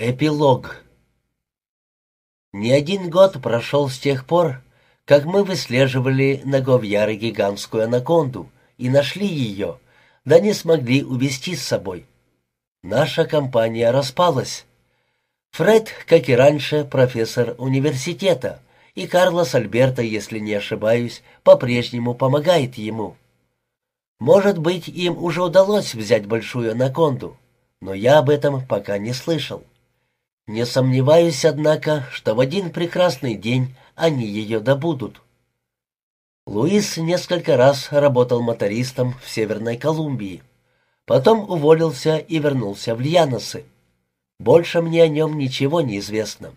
Эпилог Не один год прошел с тех пор, как мы выслеживали на Говьяре гигантскую анаконду и нашли ее, да не смогли увести с собой. Наша компания распалась. Фред, как и раньше, профессор университета, и Карлос Альберто, если не ошибаюсь, по-прежнему помогает ему. Может быть, им уже удалось взять большую анаконду, но я об этом пока не слышал. Не сомневаюсь, однако, что в один прекрасный день они ее добудут. Луис несколько раз работал мотористом в Северной Колумбии. Потом уволился и вернулся в Льяносы. Больше мне о нем ничего не известно.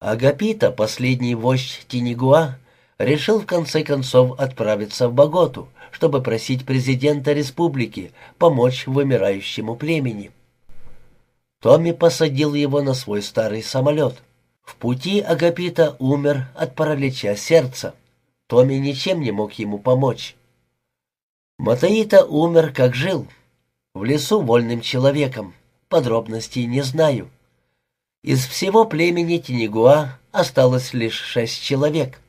Агапита, последний вождь Тинигуа, решил в конце концов отправиться в Боготу, чтобы просить президента республики помочь вымирающему племени. Томми посадил его на свой старый самолет. В пути Агапита умер от паралича сердца. Томми ничем не мог ему помочь. Матаита умер, как жил. В лесу вольным человеком. Подробностей не знаю. Из всего племени Тинигуа осталось лишь шесть человек.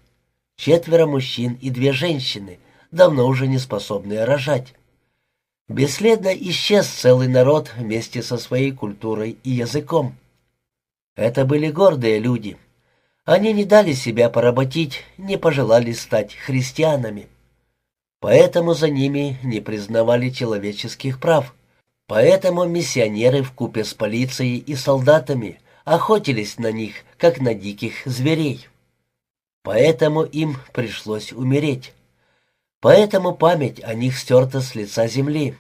Четверо мужчин и две женщины, давно уже не способные рожать. Бесследно исчез целый народ вместе со своей культурой и языком. Это были гордые люди. Они не дали себя поработить, не пожелали стать христианами. Поэтому за ними не признавали человеческих прав. Поэтому миссионеры в купе с полицией и солдатами охотились на них, как на диких зверей. Поэтому им пришлось умереть. Поэтому память о них стерта с лица земли.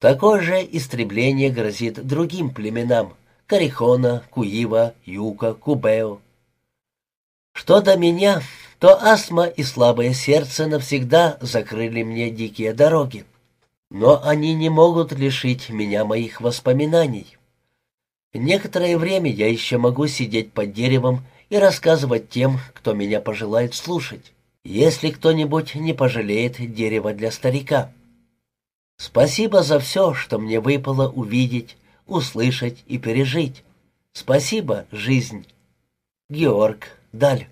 Такое же истребление грозит другим племенам — Карихона, Куива, Юка, Кубео. Что до меня, то астма и слабое сердце навсегда закрыли мне дикие дороги. Но они не могут лишить меня моих воспоминаний. Некоторое время я еще могу сидеть под деревом и рассказывать тем, кто меня пожелает слушать если кто-нибудь не пожалеет дерева для старика. Спасибо за все, что мне выпало увидеть, услышать и пережить. Спасибо, жизнь. Георг Даль